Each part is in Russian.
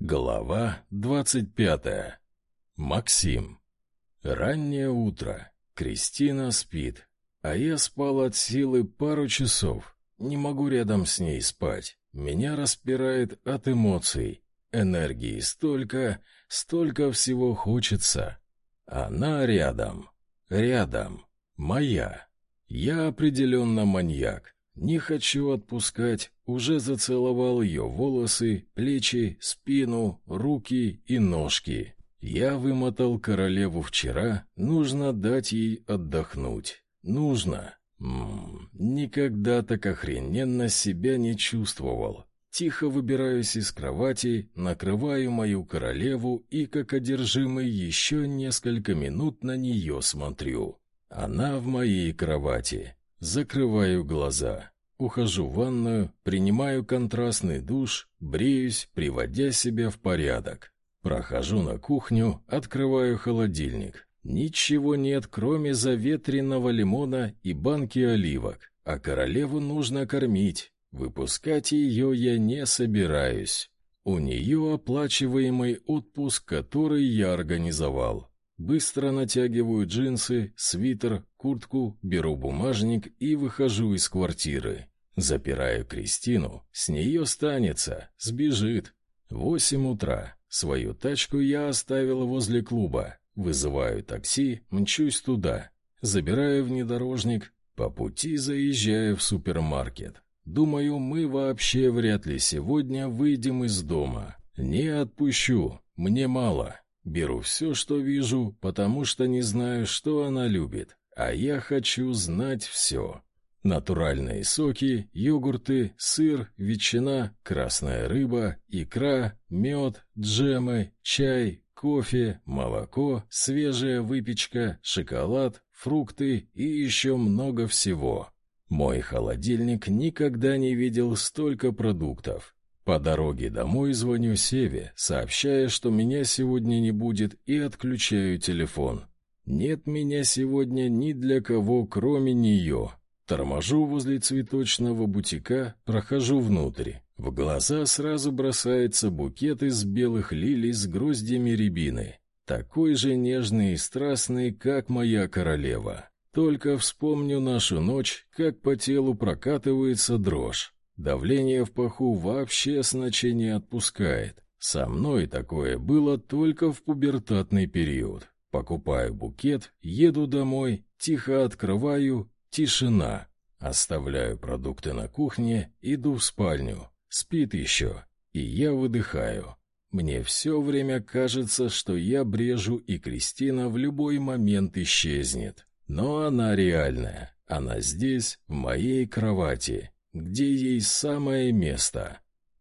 Глава двадцать пятая. Максим. Раннее утро. Кристина спит, а я спал от силы пару часов. Не могу рядом с ней спать. Меня распирает от эмоций. Энергии столько, столько всего хочется. Она рядом. Рядом. Моя. Я определенно маньяк. Не хочу отпускать, уже зацеловал ее волосы, плечи, спину, руки и ножки. Я вымотал королеву вчера, нужно дать ей отдохнуть. Нужно. Ммм, никогда так охрененно себя не чувствовал. Тихо выбираюсь из кровати, накрываю мою королеву и, как одержимый, еще несколько минут на нее смотрю. Она в моей кровати. Закрываю глаза. Ухожу в ванную, принимаю контрастный душ, бреюсь, приводя себя в порядок. Прохожу на кухню, открываю холодильник. Ничего нет, кроме заветренного лимона и банки оливок. А королеву нужно кормить. Выпускать ее я не собираюсь. У нее оплачиваемый отпуск, который я организовал. Быстро натягиваю джинсы, свитер, куртку, беру бумажник и выхожу из квартиры. Запираю Кристину, с нее станется, сбежит. Восемь утра. Свою тачку я оставил возле клуба. Вызываю такси, мчусь туда. Забираю внедорожник, по пути заезжаю в супермаркет. Думаю, мы вообще вряд ли сегодня выйдем из дома. Не отпущу, мне мало. Беру все, что вижу, потому что не знаю, что она любит, а я хочу знать все. Натуральные соки, йогурты, сыр, ветчина, красная рыба, икра, мед, джемы, чай, кофе, молоко, свежая выпечка, шоколад, фрукты и еще много всего. Мой холодильник никогда не видел столько продуктов. По дороге домой звоню Севе, сообщая, что меня сегодня не будет, и отключаю телефон. Нет меня сегодня ни для кого, кроме нее. Торможу возле цветочного бутика, прохожу внутрь. В глаза сразу бросается букет из белых лилий с гроздьями рябины. Такой же нежный и страстный, как моя королева. Только вспомню нашу ночь, как по телу прокатывается дрожь. Давление в паху вообще значение отпускает. Со мной такое было только в пубертатный период. Покупаю букет, еду домой, тихо открываю, тишина. Оставляю продукты на кухне, иду в спальню. Спит еще, и я выдыхаю. Мне все время кажется, что я брежу, и Кристина в любой момент исчезнет. Но она реальная. Она здесь, в моей кровати где ей самое место.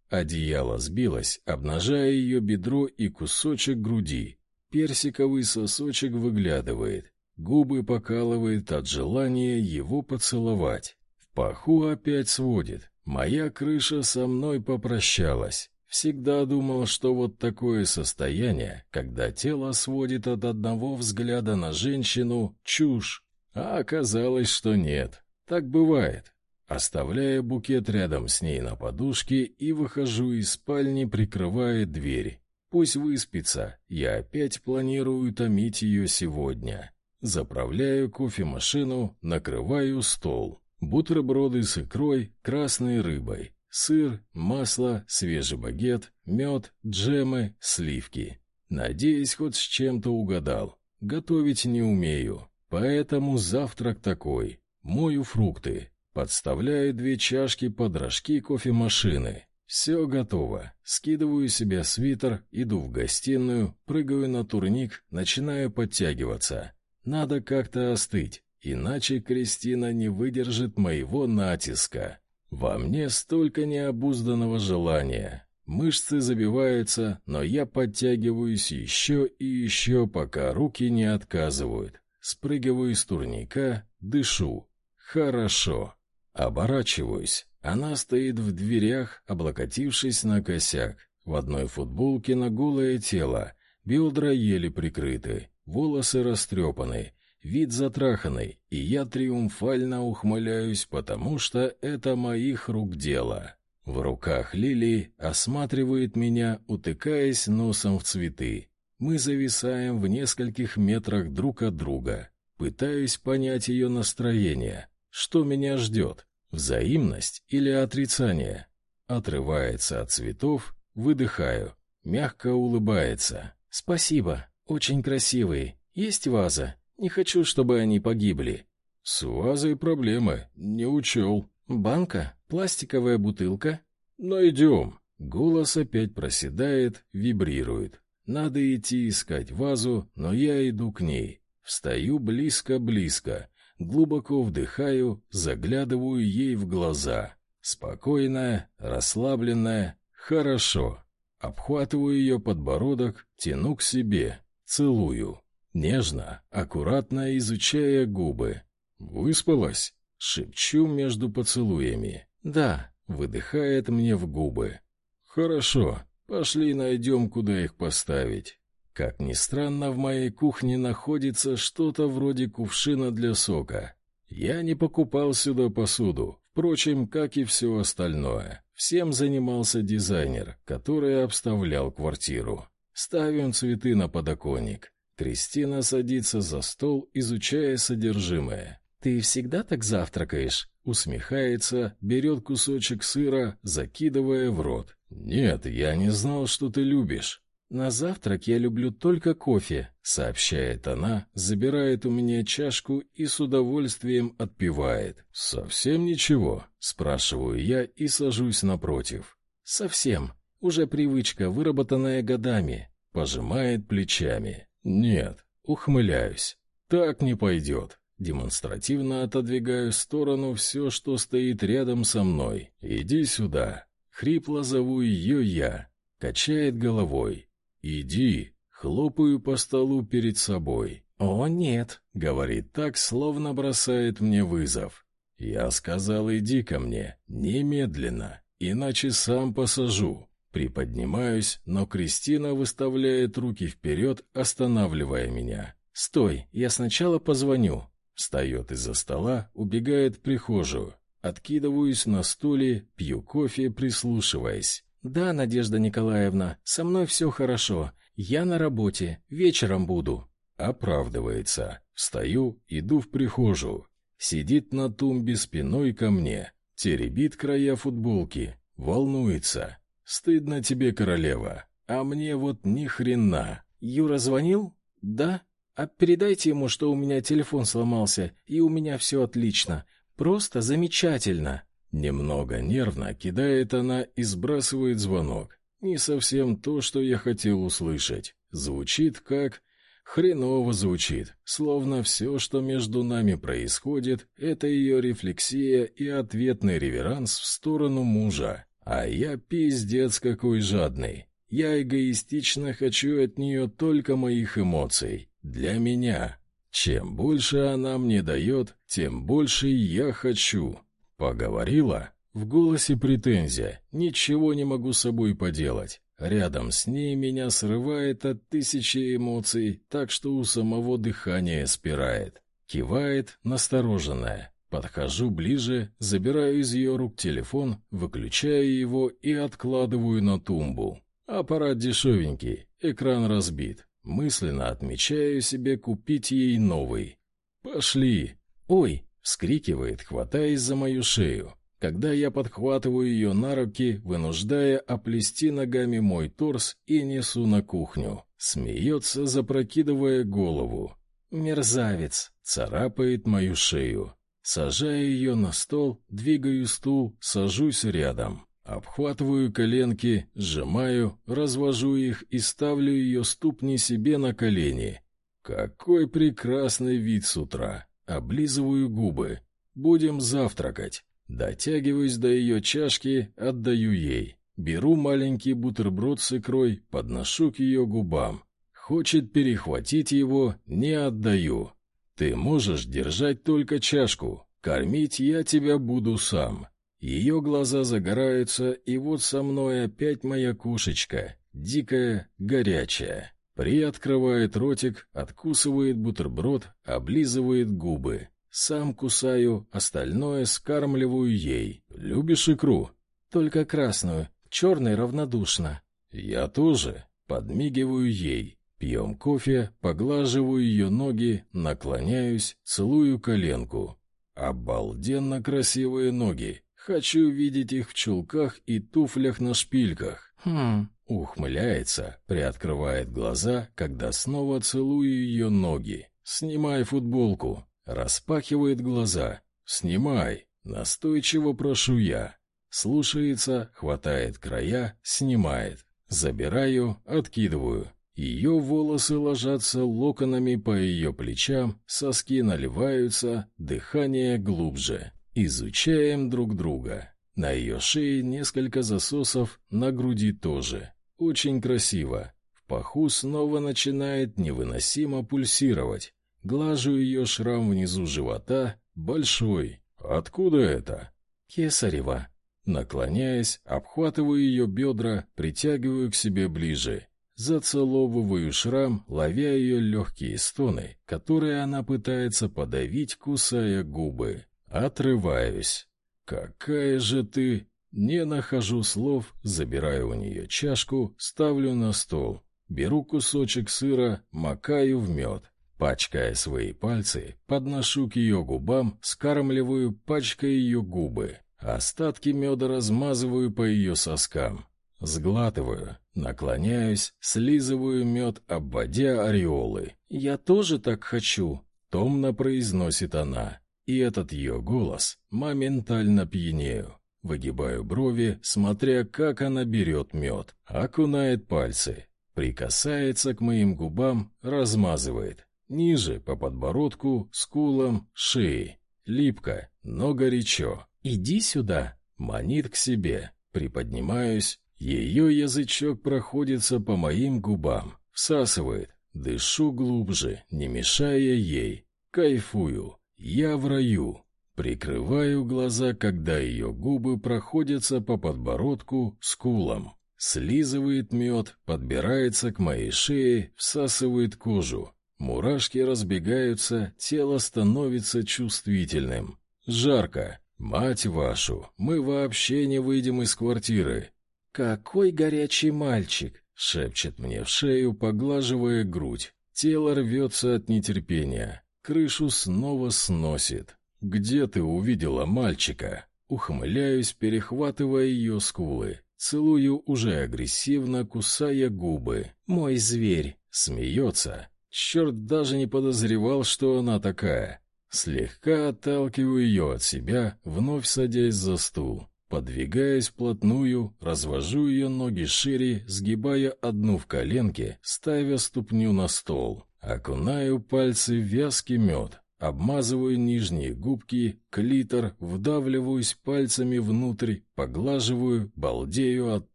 Одеяло сбилось, обнажая ее бедро и кусочек груди. Персиковый сосочек выглядывает, губы покалывает от желания его поцеловать. В паху опять сводит. Моя крыша со мной попрощалась. Всегда думал, что вот такое состояние, когда тело сводит от одного взгляда на женщину, чушь. А оказалось, что нет. Так бывает. Оставляя букет рядом с ней на подушке и выхожу из спальни, прикрывая дверь. Пусть выспится, я опять планирую томить ее сегодня. Заправляю кофемашину, накрываю стол. Бутерброды с икрой, красной рыбой, сыр, масло, свежий багет, мед, джемы, сливки. Надеюсь, хоть с чем-то угадал. Готовить не умею, поэтому завтрак такой. Мою фрукты, Подставляю две чашки под рожки кофемашины. Все готово. Скидываю себе свитер, иду в гостиную, прыгаю на турник, начинаю подтягиваться. Надо как-то остыть, иначе Кристина не выдержит моего натиска. Во мне столько необузданного желания. Мышцы забиваются, но я подтягиваюсь еще и еще, пока руки не отказывают. Спрыгиваю с турника, дышу. Хорошо. Оборачиваюсь. Она стоит в дверях, облокотившись на косяк. В одной футболке на голое тело, бедра еле прикрыты, волосы растрепаны, вид затраханный, и я триумфально ухмыляюсь, потому что это моих рук дело. В руках Лили осматривает меня, утыкаясь носом в цветы. Мы зависаем в нескольких метрах друг от друга. Пытаюсь понять ее настроение. Что меня ждет? Взаимность или отрицание? Отрывается от цветов, выдыхаю. Мягко улыбается. «Спасибо. Очень красивые. Есть ваза. Не хочу, чтобы они погибли». «С вазой проблемы. Не учел». «Банка? Пластиковая бутылка?» «Найдем». Голос опять проседает, вибрирует. Надо идти искать вазу, но я иду к ней. Встаю близко-близко, глубоко вдыхаю, заглядываю ей в глаза. Спокойная, расслабленная, хорошо. Обхватываю ее подбородок, тяну к себе, целую. Нежно, аккуратно изучая губы. «Выспалась?» — шепчу между поцелуями. «Да», — выдыхает мне в губы. «Хорошо, пошли найдем, куда их поставить». Как ни странно, в моей кухне находится что-то вроде кувшина для сока. Я не покупал сюда посуду, впрочем, как и все остальное. Всем занимался дизайнер, который обставлял квартиру. Ставим цветы на подоконник. Кристина садится за стол, изучая содержимое. «Ты всегда так завтракаешь?» Усмехается, берет кусочек сыра, закидывая в рот. «Нет, я не знал, что ты любишь». «На завтрак я люблю только кофе», — сообщает она, забирает у меня чашку и с удовольствием отпивает. «Совсем ничего?» — спрашиваю я и сажусь напротив. «Совсем. Уже привычка, выработанная годами», — пожимает плечами. «Нет», — ухмыляюсь. «Так не пойдет». Демонстративно отодвигаю в сторону все, что стоит рядом со мной. «Иди сюда». Хрипло зову ее я. Качает головой. «Иди!» — хлопаю по столу перед собой. «О, нет!» — говорит так, словно бросает мне вызов. Я сказал, иди ко мне, немедленно, иначе сам посажу. Приподнимаюсь, но Кристина выставляет руки вперед, останавливая меня. «Стой, я сначала позвоню». Встает из-за стола, убегает в прихожую. Откидываюсь на стуле, пью кофе, прислушиваясь. «Да, Надежда Николаевна, со мной все хорошо. Я на работе, вечером буду». Оправдывается. Встаю, иду в прихожую. Сидит на тумбе спиной ко мне. Теребит края футболки. Волнуется. «Стыдно тебе, королева. А мне вот ни хрена». «Юра звонил?» «Да. А передайте ему, что у меня телефон сломался, и у меня все отлично. Просто замечательно». Немного нервно кидает она и сбрасывает звонок. Не совсем то, что я хотел услышать. Звучит как... Хреново звучит, словно все, что между нами происходит, это ее рефлексия и ответный реверанс в сторону мужа. А я пиздец какой жадный. Я эгоистично хочу от нее только моих эмоций. Для меня. Чем больше она мне дает, тем больше я хочу. «Поговорила?» В голосе претензия. Ничего не могу с собой поделать. Рядом с ней меня срывает от тысячи эмоций, так что у самого дыхания спирает. Кивает, настороженная. Подхожу ближе, забираю из ее рук телефон, выключаю его и откладываю на тумбу. Аппарат дешевенький, экран разбит. Мысленно отмечаю себе купить ей новый. «Пошли!» «Ой!» Вскрикивает, хватаясь за мою шею, когда я подхватываю ее на руки, вынуждая оплести ногами мой торс и несу на кухню. Смеется, запрокидывая голову. «Мерзавец!» — царапает мою шею. Сажаю ее на стол, двигаю стул, сажусь рядом. Обхватываю коленки, сжимаю, развожу их и ставлю ее ступни себе на колени. Какой прекрасный вид с утра! Облизываю губы. Будем завтракать. Дотягиваюсь до ее чашки, отдаю ей. Беру маленький бутерброд с икрой, подношу к ее губам. Хочет перехватить его, не отдаю. Ты можешь держать только чашку. Кормить я тебя буду сам. Ее глаза загораются, и вот со мной опять моя кошечка, дикая, горячая. Приоткрывает ротик, откусывает бутерброд, облизывает губы. Сам кусаю, остальное скармливаю ей. Любишь икру? Только красную, черной равнодушно. Я тоже. Подмигиваю ей. Пьем кофе, поглаживаю ее ноги, наклоняюсь, целую коленку. Обалденно красивые ноги. Хочу видеть их в чулках и туфлях на шпильках. Хм, Ухмыляется, приоткрывает глаза, когда снова целую ее ноги. «Снимай футболку!» Распахивает глаза. «Снимай!» Настойчиво прошу я. Слушается, хватает края, снимает. Забираю, откидываю. Ее волосы ложатся локонами по ее плечам, соски наливаются, дыхание глубже. Изучаем друг друга. На ее шее несколько засосов, на груди тоже. Очень красиво. В паху снова начинает невыносимо пульсировать. Глажу ее шрам внизу живота, большой. Откуда это? Кесарева. Наклоняясь, обхватываю ее бедра, притягиваю к себе ближе. Зацеловываю шрам, ловя ее легкие стоны, которые она пытается подавить, кусая губы. Отрываюсь. «Какая же ты...» Не нахожу слов, забираю у нее чашку, ставлю на стол. Беру кусочек сыра, макаю в мед. Пачкая свои пальцы, подношу к ее губам, скармливаю, пачкая ее губы. Остатки меда размазываю по ее соскам. Сглатываю, наклоняюсь, слизываю мед, обводя ореолы. «Я тоже так хочу», — томно произносит она. И этот ее голос моментально пьянею. Выгибаю брови, смотря, как она берет мед, окунает пальцы, прикасается к моим губам, размазывает. Ниже, по подбородку, скулам, шее. Липко, но горячо. «Иди сюда!» Манит к себе. Приподнимаюсь. Ее язычок проходится по моим губам. Всасывает. Дышу глубже, не мешая ей. Кайфую. Я в раю. Прикрываю глаза, когда ее губы проходятся по подбородку, скулам. Слизывает мед, подбирается к моей шее, всасывает кожу. Мурашки разбегаются, тело становится чувствительным. Жарко. Мать вашу, мы вообще не выйдем из квартиры. «Какой горячий мальчик!» — шепчет мне в шею, поглаживая грудь. Тело рвется от нетерпения. Крышу снова сносит. «Где ты увидела мальчика?» Ухмыляюсь, перехватывая ее скулы. Целую уже агрессивно, кусая губы. «Мой зверь!» Смеется. Черт даже не подозревал, что она такая. Слегка отталкиваю ее от себя, вновь садясь за стул. Подвигаясь вплотную, развожу ее ноги шире, сгибая одну в коленке, ставя ступню на стол. Окунаю пальцы в вязкий мед, Обмазываю нижние губки, клитор, вдавливаюсь пальцами внутрь, поглаживаю, балдею от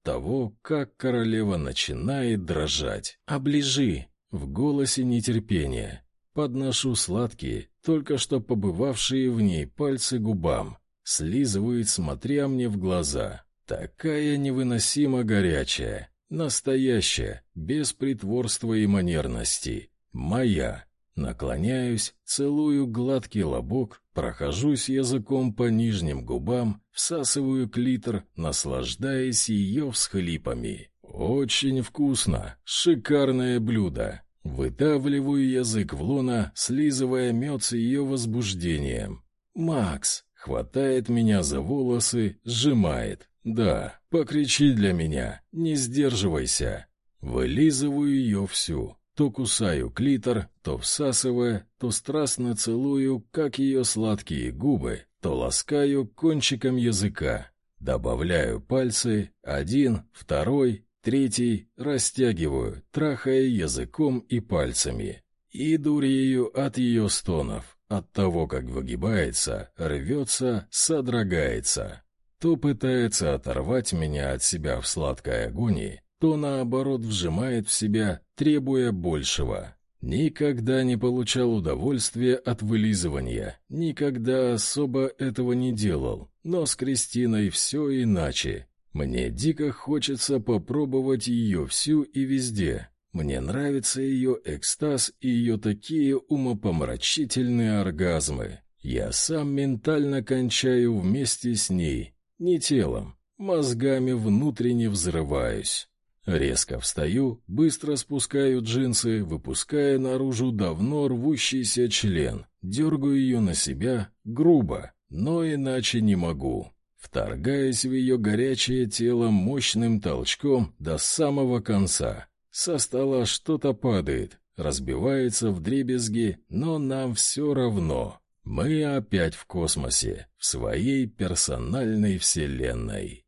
того, как королева начинает дрожать. «Оближи!» В голосе нетерпение. Подношу сладкие, только что побывавшие в ней пальцы губам. Слизывает, смотря мне в глаза. Такая невыносимо горячая. Настоящая, без притворства и манерности. Моя. Наклоняюсь, целую гладкий лобок, прохожусь языком по нижним губам, всасываю клитор, наслаждаясь ее всхлипами. Очень вкусно, шикарное блюдо. Выдавливаю язык в луна, слизывая мед с ее возбуждением. «Макс!» — хватает меня за волосы, сжимает. «Да, покричи для меня, не сдерживайся». Вылизываю ее всю, то кусаю клитор, то всасывая, то страстно целую, как ее сладкие губы, то ласкаю кончиком языка. Добавляю пальцы, один, второй, третий, растягиваю, трахая языком и пальцами. И дурею от ее стонов, от того, как выгибается, рвется, содрогается. То пытается оторвать меня от себя в сладкой агонии, то наоборот вжимает в себя, требуя большего. Никогда не получал удовольствия от вылизывания, никогда особо этого не делал, но с Кристиной все иначе. Мне дико хочется попробовать ее всю и везде. Мне нравится ее экстаз и ее такие умопомрачительные оргазмы. Я сам ментально кончаю вместе с ней, не телом, Мозгами внутренне взрываюсь. Резко встаю, быстро спускаю джинсы, выпуская наружу давно рвущийся член. Дергаю ее на себя, грубо, но иначе не могу. Вторгаясь в ее горячее тело мощным толчком до самого конца. Со стола что-то падает, разбивается в дребезги, но нам все равно. Мы опять в космосе, в своей персональной вселенной.